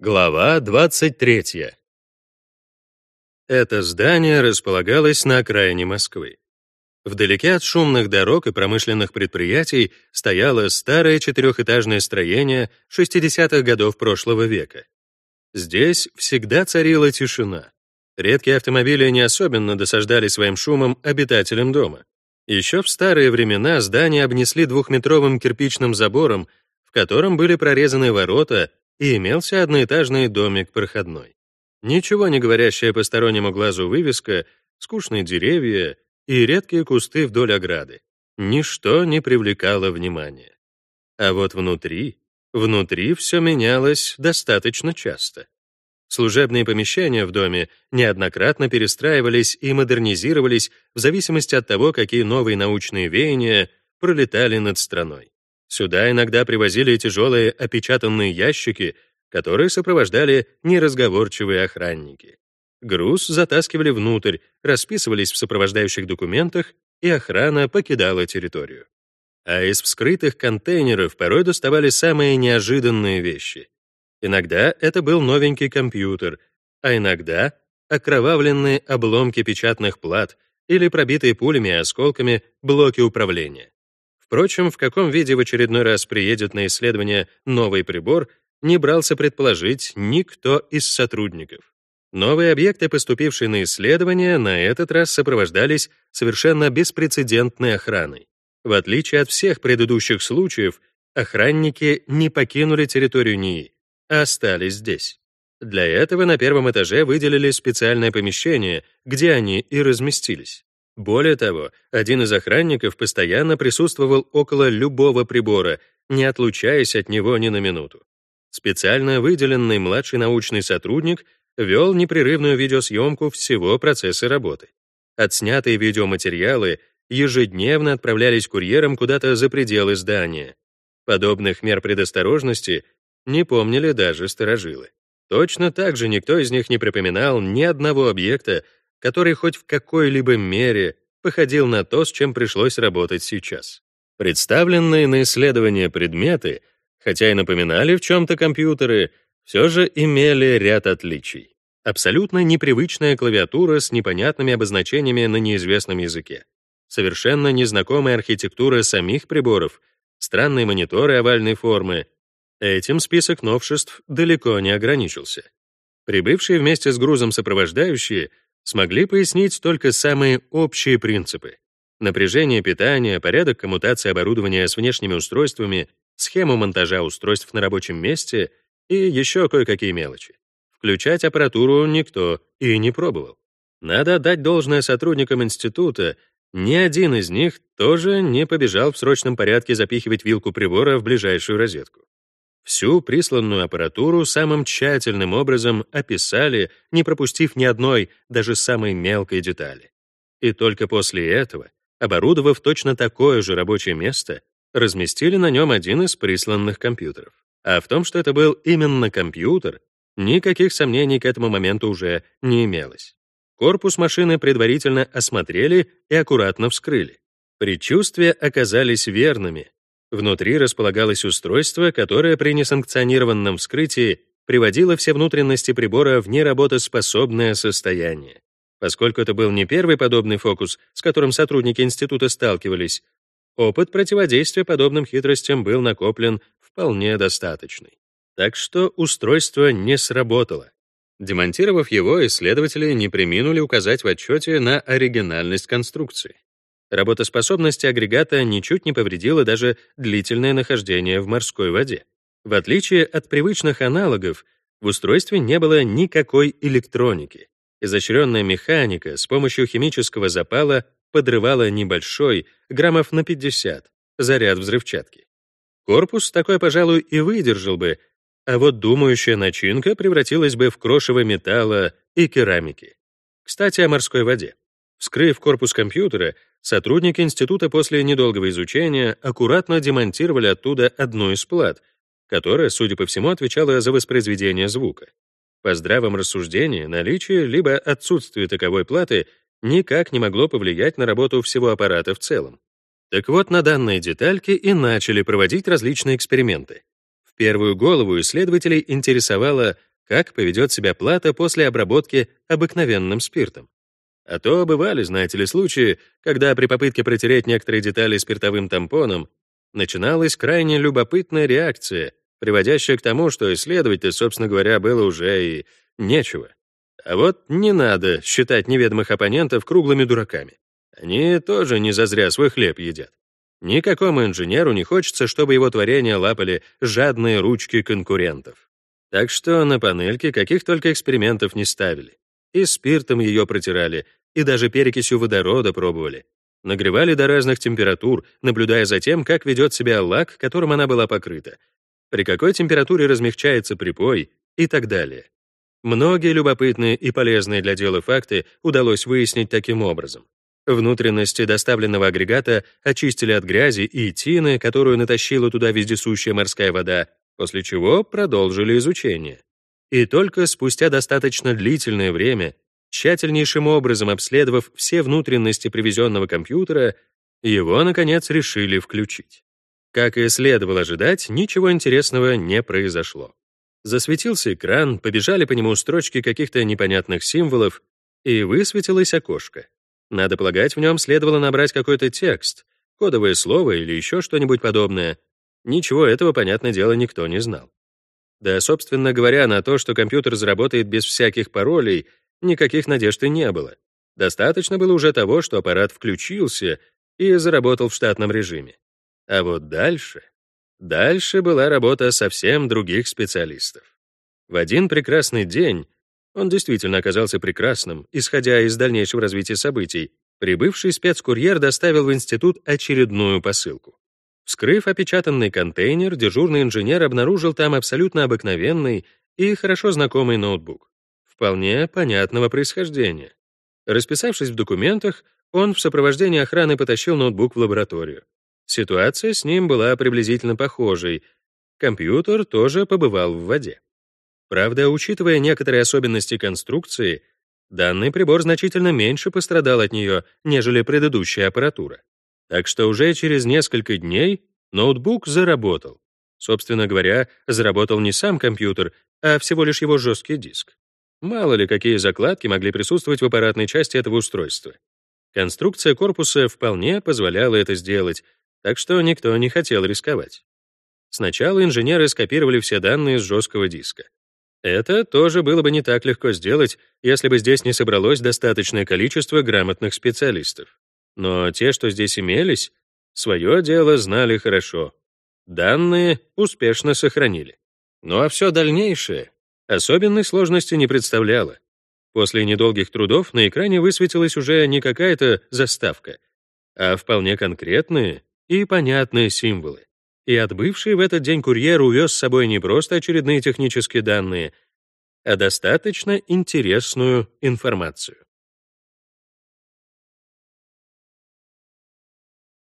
Глава 23. Это здание располагалось на окраине Москвы. Вдалеке от шумных дорог и промышленных предприятий стояло старое четырехэтажное строение 60-х годов прошлого века. Здесь всегда царила тишина. Редкие автомобили не особенно досаждали своим шумом обитателям дома. Еще в старые времена здание обнесли двухметровым кирпичным забором, в котором были прорезаны ворота и имелся одноэтажный домик проходной. Ничего не говорящая постороннему глазу вывеска, скучные деревья и редкие кусты вдоль ограды. Ничто не привлекало внимания. А вот внутри, внутри все менялось достаточно часто. Служебные помещения в доме неоднократно перестраивались и модернизировались в зависимости от того, какие новые научные веяния пролетали над страной. Сюда иногда привозили тяжелые опечатанные ящики, которые сопровождали неразговорчивые охранники. Груз затаскивали внутрь, расписывались в сопровождающих документах, и охрана покидала территорию. А из вскрытых контейнеров порой доставали самые неожиданные вещи. Иногда это был новенький компьютер, а иногда — окровавленные обломки печатных плат или пробитые пулями и осколками блоки управления. Впрочем, в каком виде в очередной раз приедет на исследование новый прибор, не брался предположить никто из сотрудников. Новые объекты, поступившие на исследование, на этот раз сопровождались совершенно беспрецедентной охраной. В отличие от всех предыдущих случаев, охранники не покинули территорию НИИ, а остались здесь. Для этого на первом этаже выделили специальное помещение, где они и разместились. Более того, один из охранников постоянно присутствовал около любого прибора, не отлучаясь от него ни на минуту. Специально выделенный младший научный сотрудник вел непрерывную видеосъемку всего процесса работы. Отснятые видеоматериалы ежедневно отправлялись курьером куда-то за пределы здания. Подобных мер предосторожности не помнили даже сторожилы. Точно так же никто из них не припоминал ни одного объекта, который хоть в какой-либо мере походил на то, с чем пришлось работать сейчас. Представленные на исследование предметы, хотя и напоминали в чем-то компьютеры, все же имели ряд отличий. Абсолютно непривычная клавиатура с непонятными обозначениями на неизвестном языке. Совершенно незнакомая архитектура самих приборов, странные мониторы овальной формы. Этим список новшеств далеко не ограничился. Прибывшие вместе с грузом сопровождающие смогли пояснить только самые общие принципы. Напряжение питания, порядок коммутации оборудования с внешними устройствами, схему монтажа устройств на рабочем месте и еще кое-какие мелочи. Включать аппаратуру никто и не пробовал. Надо отдать должное сотрудникам института, ни один из них тоже не побежал в срочном порядке запихивать вилку прибора в ближайшую розетку. Всю присланную аппаратуру самым тщательным образом описали, не пропустив ни одной, даже самой мелкой детали. И только после этого, оборудовав точно такое же рабочее место, разместили на нем один из присланных компьютеров. А в том, что это был именно компьютер, никаких сомнений к этому моменту уже не имелось. Корпус машины предварительно осмотрели и аккуратно вскрыли. Предчувствия оказались верными, Внутри располагалось устройство, которое при несанкционированном вскрытии приводило все внутренности прибора в неработоспособное состояние. Поскольку это был не первый подобный фокус, с которым сотрудники института сталкивались, опыт противодействия подобным хитростям был накоплен вполне достаточный. Так что устройство не сработало. Демонтировав его, исследователи не приминули указать в отчете на оригинальность конструкции. Работоспособность агрегата ничуть не повредила даже длительное нахождение в морской воде. В отличие от привычных аналогов, в устройстве не было никакой электроники. Изощренная механика с помощью химического запала подрывала небольшой, граммов на 50, заряд взрывчатки. Корпус такой, пожалуй, и выдержал бы, а вот думающая начинка превратилась бы в крошево металла и керамики. Кстати, о морской воде. Вскрыв корпус компьютера, сотрудники института после недолгого изучения аккуратно демонтировали оттуда одну из плат, которая, судя по всему, отвечала за воспроизведение звука. По здравом рассуждении, наличие либо отсутствие таковой платы никак не могло повлиять на работу всего аппарата в целом. Так вот, на данной детальке и начали проводить различные эксперименты. В первую голову исследователей интересовало, как поведет себя плата после обработки обыкновенным спиртом. А то бывали, знаете ли, случаи, когда при попытке протереть некоторые детали спиртовым тампоном начиналась крайне любопытная реакция, приводящая к тому, что исследовать-то, собственно говоря, было уже и нечего. А вот не надо считать неведомых оппонентов круглыми дураками. Они тоже не зазря свой хлеб едят. Никакому инженеру не хочется, чтобы его творения лапали жадные ручки конкурентов. Так что на панельке каких только экспериментов не ставили. И спиртом ее протирали, и даже перекисью водорода пробовали. Нагревали до разных температур, наблюдая за тем, как ведет себя лак, которым она была покрыта, при какой температуре размягчается припой и так далее. Многие любопытные и полезные для дела факты удалось выяснить таким образом. Внутренности доставленного агрегата очистили от грязи и тины, которую натащила туда вездесущая морская вода, после чего продолжили изучение. И только спустя достаточно длительное время, тщательнейшим образом обследовав все внутренности привезенного компьютера, его, наконец, решили включить. Как и следовало ожидать, ничего интересного не произошло. Засветился экран, побежали по нему строчки каких-то непонятных символов, и высветилось окошко. Надо полагать, в нем следовало набрать какой-то текст, кодовое слово или еще что-нибудь подобное. Ничего этого, понятное дело, никто не знал. Да, собственно говоря, на то, что компьютер заработает без всяких паролей, никаких надежд и не было. Достаточно было уже того, что аппарат включился и заработал в штатном режиме. А вот дальше... Дальше была работа совсем других специалистов. В один прекрасный день он действительно оказался прекрасным, исходя из дальнейшего развития событий. Прибывший спецкурьер доставил в институт очередную посылку. Вскрыв опечатанный контейнер, дежурный инженер обнаружил там абсолютно обыкновенный и хорошо знакомый ноутбук. Вполне понятного происхождения. Расписавшись в документах, он в сопровождении охраны потащил ноутбук в лабораторию. Ситуация с ним была приблизительно похожей. Компьютер тоже побывал в воде. Правда, учитывая некоторые особенности конструкции, данный прибор значительно меньше пострадал от нее, нежели предыдущая аппаратура. Так что уже через несколько дней ноутбук заработал. Собственно говоря, заработал не сам компьютер, а всего лишь его жесткий диск. Мало ли, какие закладки могли присутствовать в аппаратной части этого устройства. Конструкция корпуса вполне позволяла это сделать, так что никто не хотел рисковать. Сначала инженеры скопировали все данные с жесткого диска. Это тоже было бы не так легко сделать, если бы здесь не собралось достаточное количество грамотных специалистов. Но те, что здесь имелись, свое дело знали хорошо. Данные успешно сохранили. Ну а все дальнейшее особенной сложности не представляло. После недолгих трудов на экране высветилась уже не какая-то заставка, а вполне конкретные и понятные символы и отбывший в этот день курьер увез с собой не просто очередные технические данные, а достаточно интересную информацию.